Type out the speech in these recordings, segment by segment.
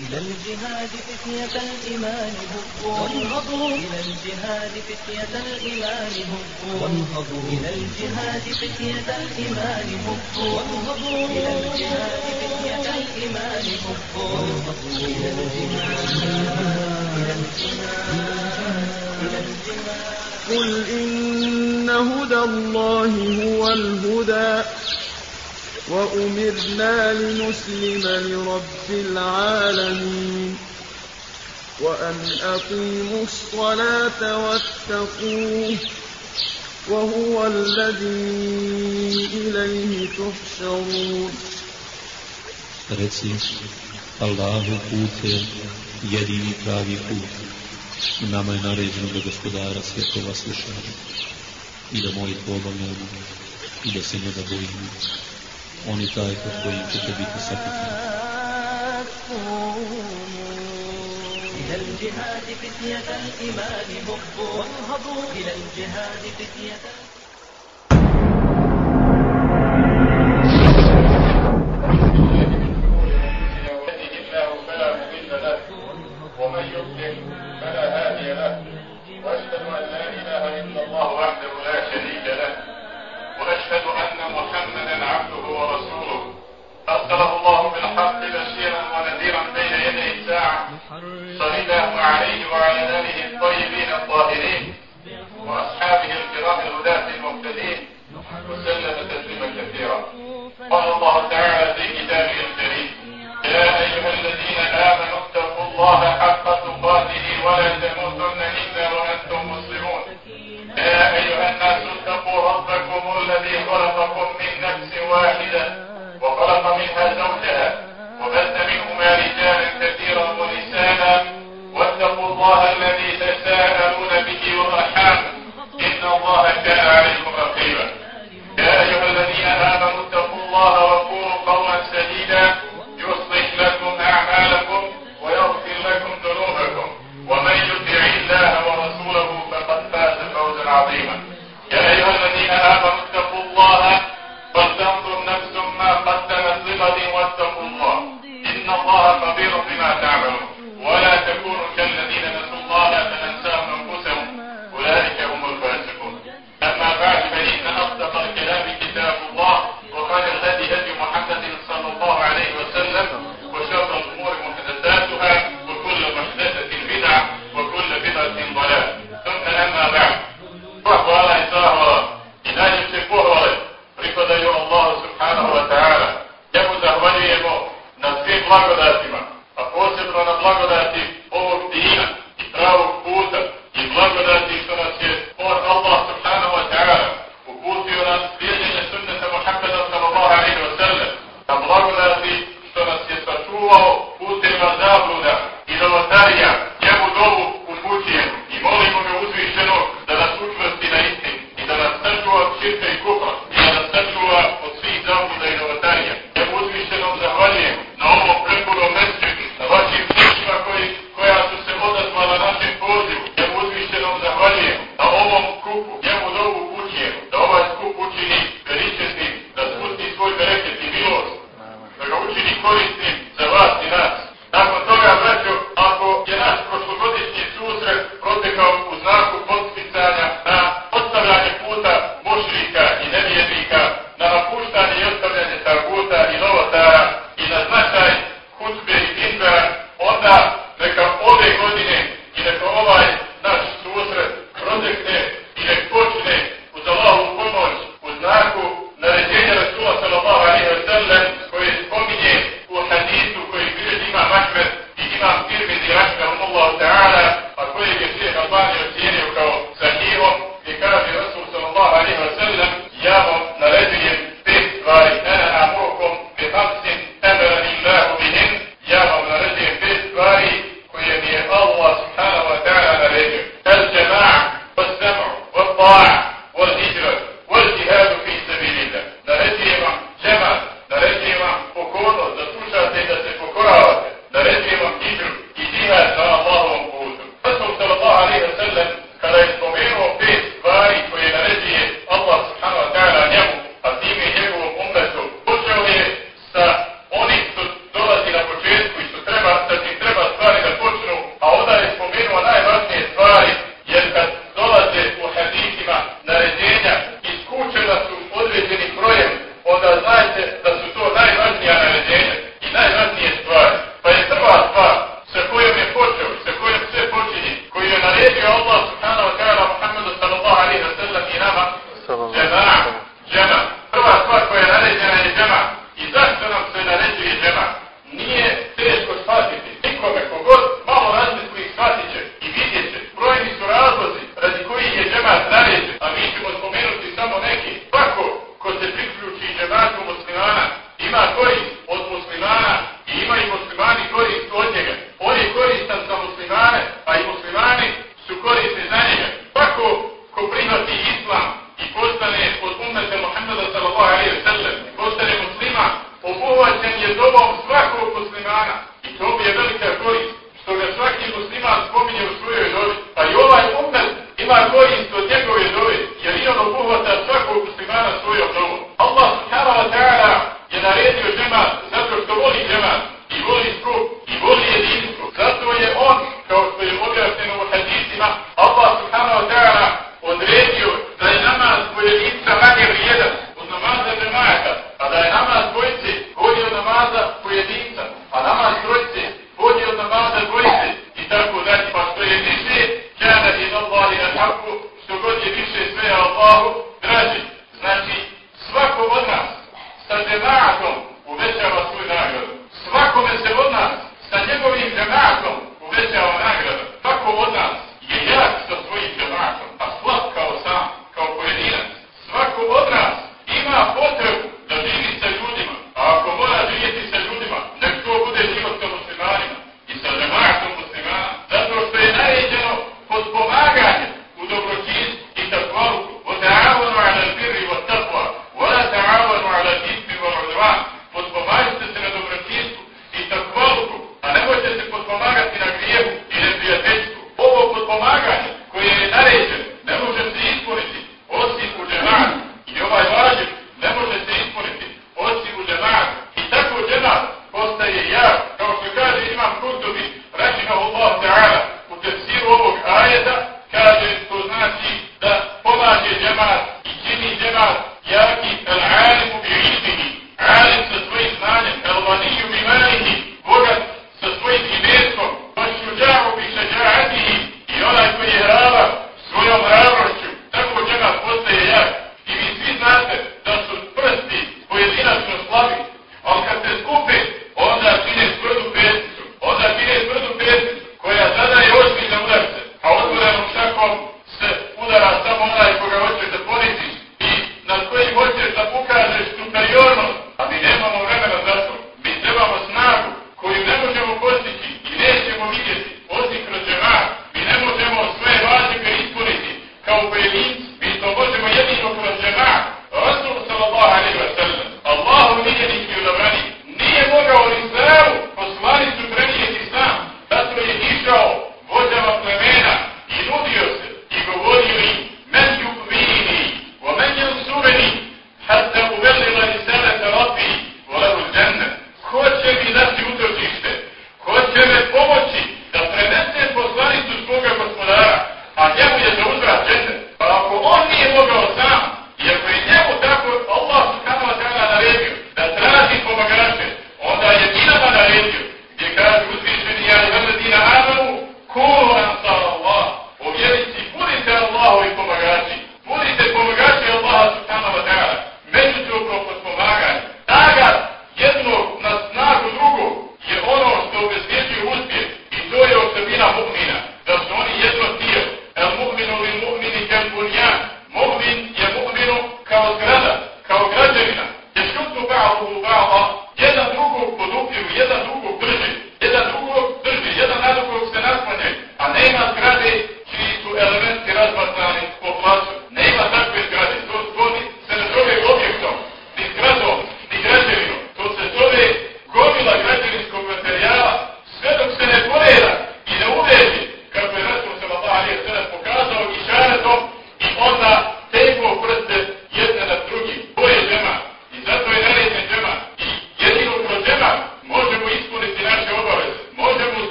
إلى الجهاد فتية الإيمان هبوا. إلى الجهاد فتية الإيمان هبوا. إلى الجهاد فتية الإيمان هبوا. وانهضوا إلى الجهاد فتية الإيمان هبوا. إلى الجهاد. قل إن هدى الله هو الهدى. وأمرنا لنسلم لرب العالمين وأن أقيموا الصلاة واتقوه وهو الذي إليه تحشرون Reci, Allahu put je jedini pravi put. Nama je naređeno da gospodara svjetova slušamo i da moji pobavljamo i da se njega bojimo. On est avec eux pour que je vite sacrifice.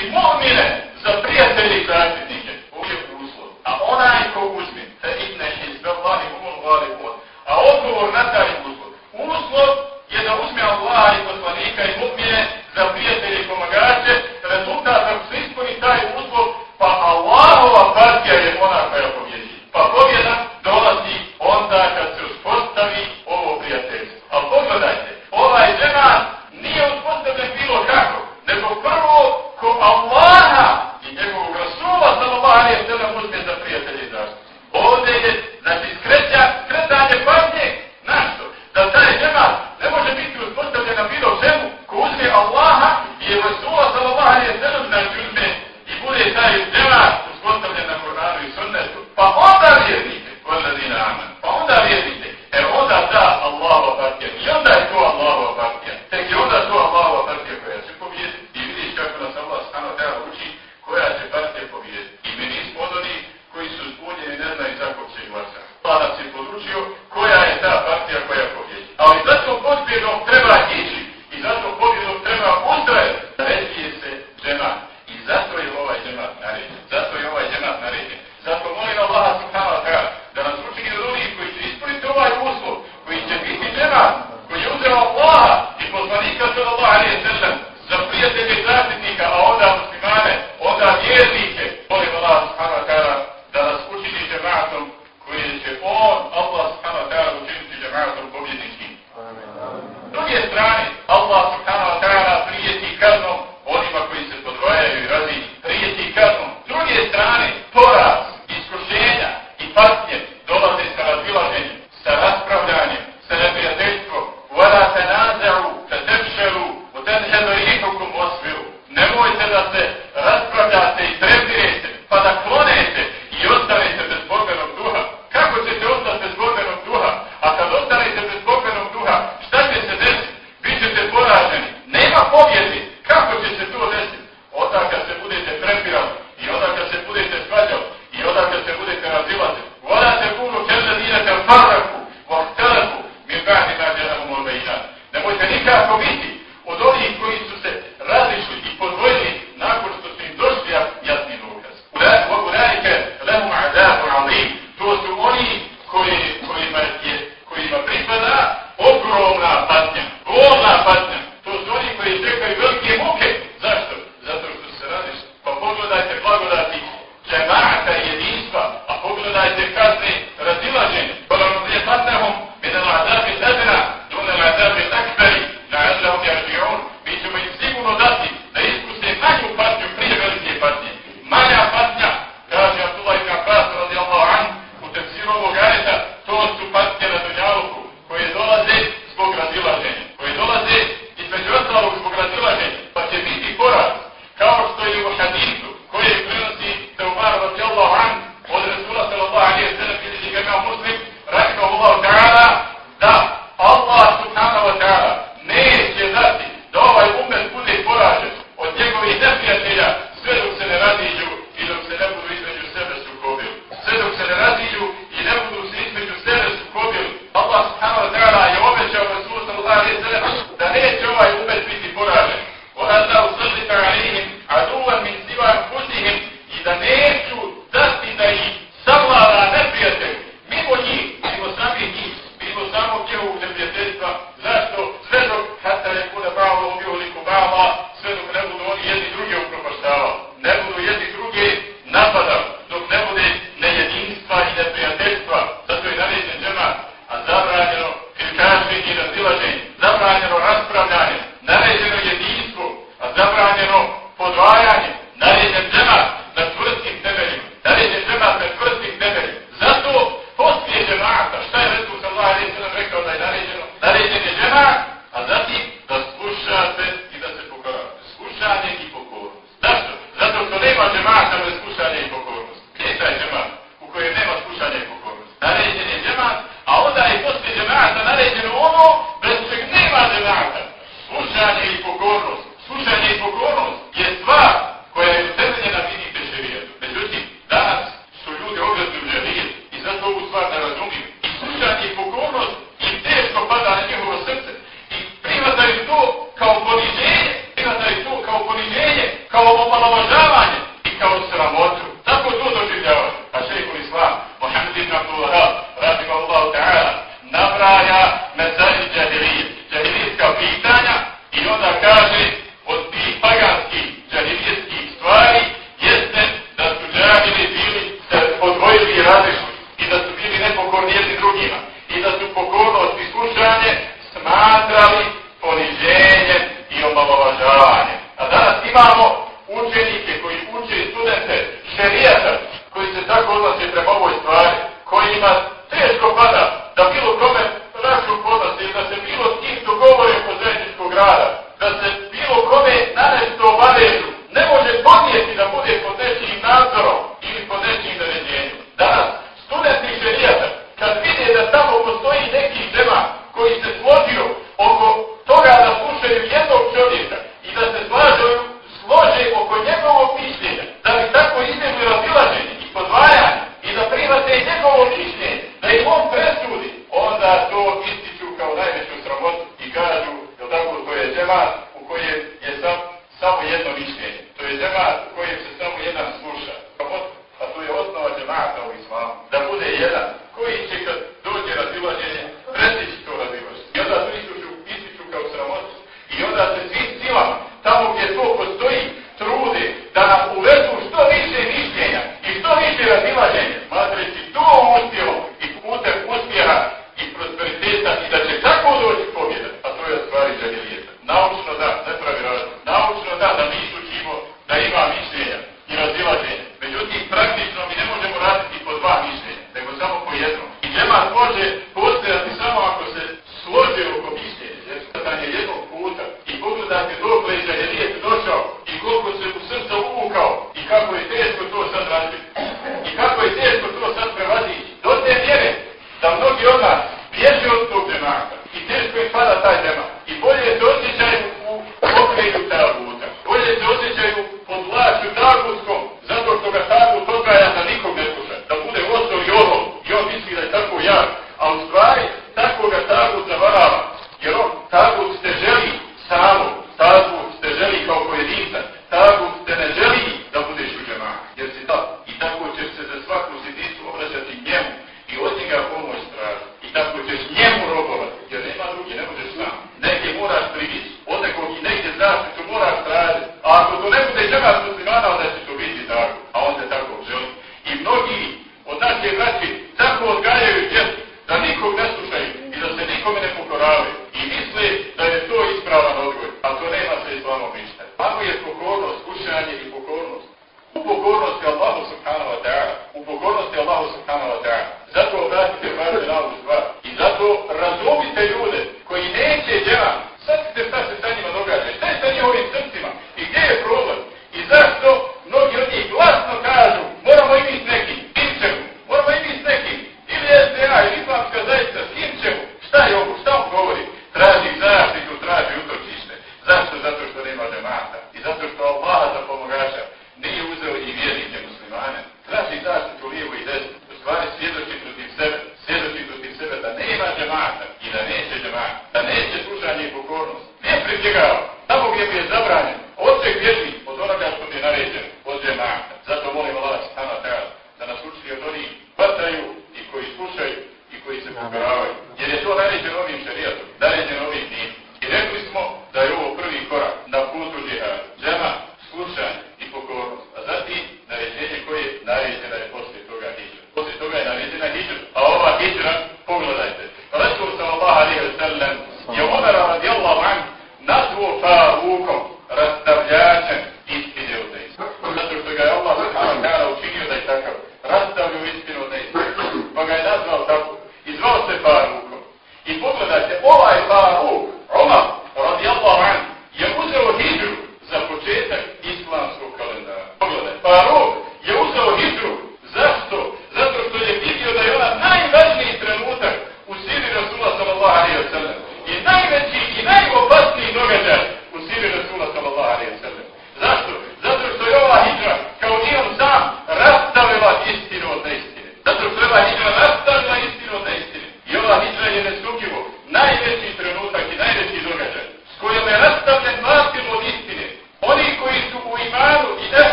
Znači, mu'mine za prijatelje i zaštitnike. Ovo uslov. A onaj ko u okvirnog treba it. Who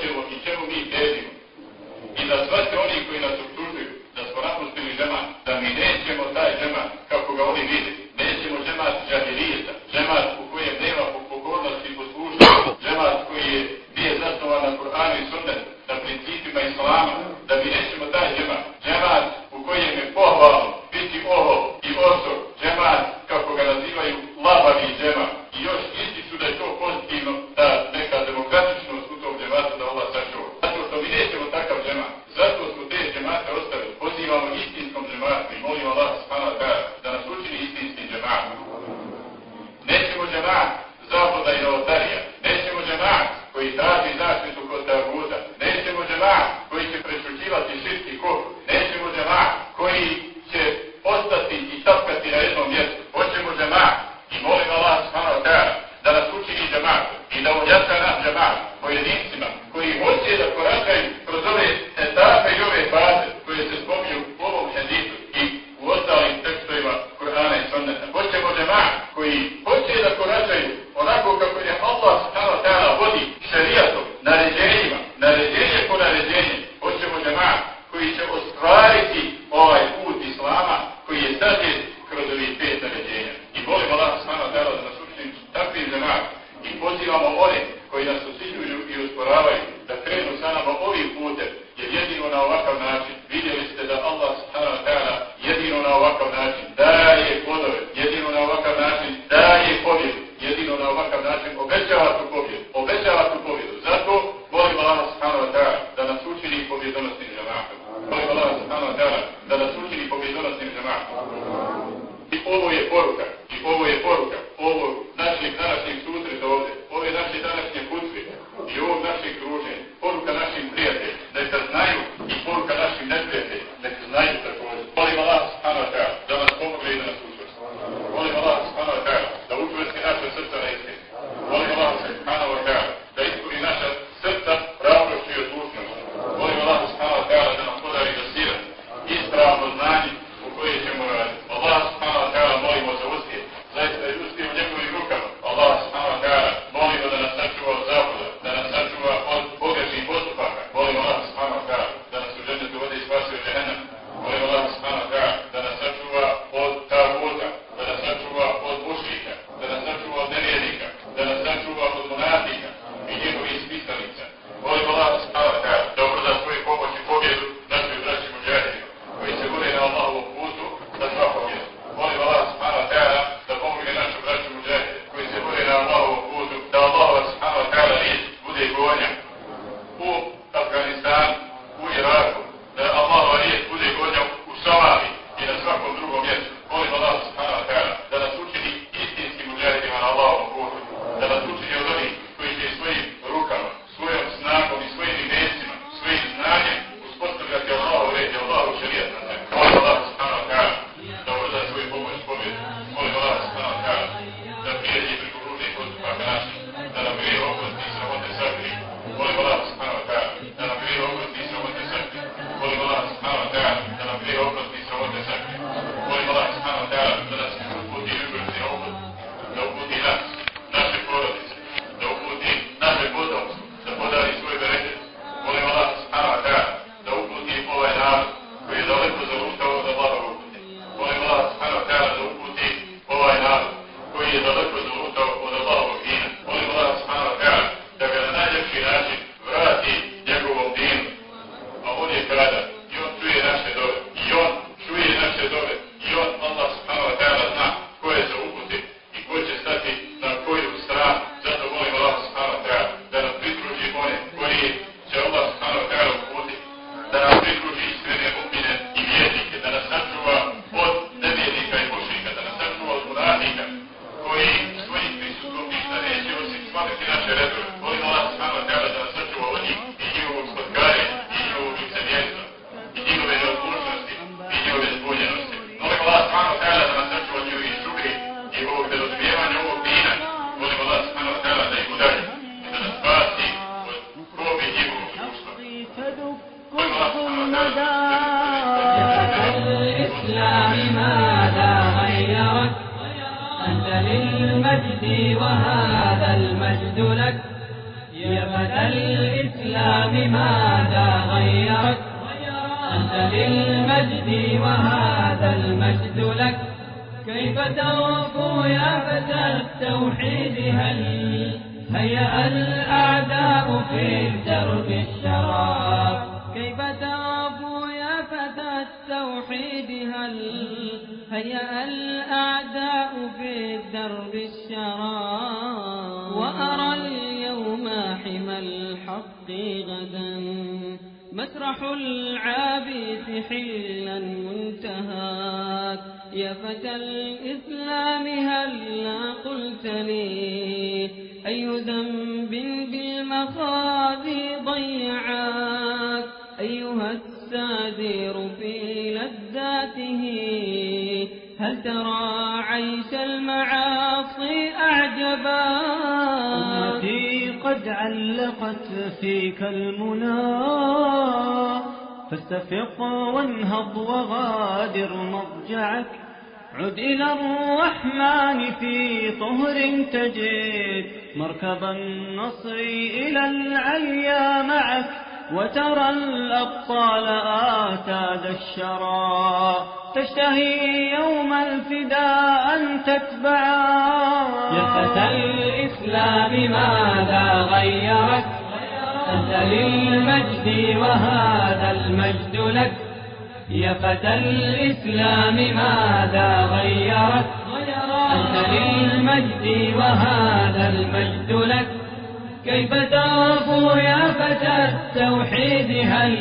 hoćemo i čemu mi težimo. I da svaće oni koji nas obtužuju, da smo napustili žema, da mi nećemo taj žema kako ga oni vidi. Nećemo žemat džavirijeta, žema u kojem nema pokornosti i poslušnosti, žemat koji je, nije zasnovan na Koranu i Sunnetu, na principima islama, المخاذي ضيعاك أيها السادير في لذاته هل ترى عيش المعاصي أعجباك أمتي قد علقت فيك المنى فاستفق وانهض وغادر مضجعك عد إلى الرحمن في طهر تجد مركب النصر إلى العليا معك وترى الأبطال آتاد الشرى تشتهي يوم الفداء أن تتبعا يا فتى الإسلام ماذا غيرك أنت للمجد وهذا المجد لك. يا فتى الإسلام ماذا غيرك أنت للمجد وهذا المجد لك. كيف تغفو يا فتى التوحيد هل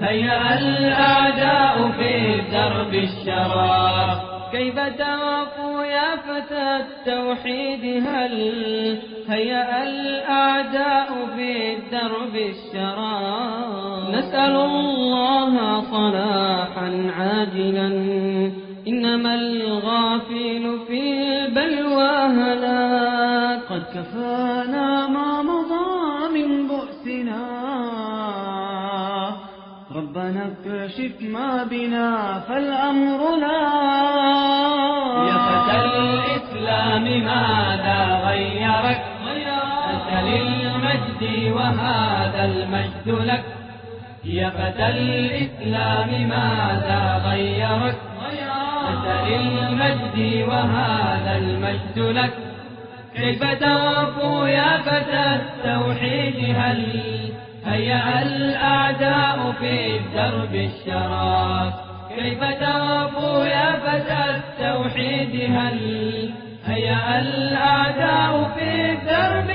هيأ الأعداء في درب الشرى كيف تغفو يا فتى التوحيد هل هيأ الأعداء في درب الشرى؟ نسأل الله صلاحا عاجلا إنما الغافل في البلوى هلاك قد كفانا ما مضى من بؤسنا ربنا اكشف ما بنا فالأمر لا. يا فتى الإسلام ماذا غيرك؟ أنت للمجد وهذا المجد لك. يا فتى الإسلام ماذا غيرك؟ أنت للمجد وهذا المجد لك. كيف تغفو يا فتى التوحيد؟ هل هيأ الأعداء في درب الشرى كيف تغفو يا فتى التوحيد هل؟ هيأ الأعداء في درب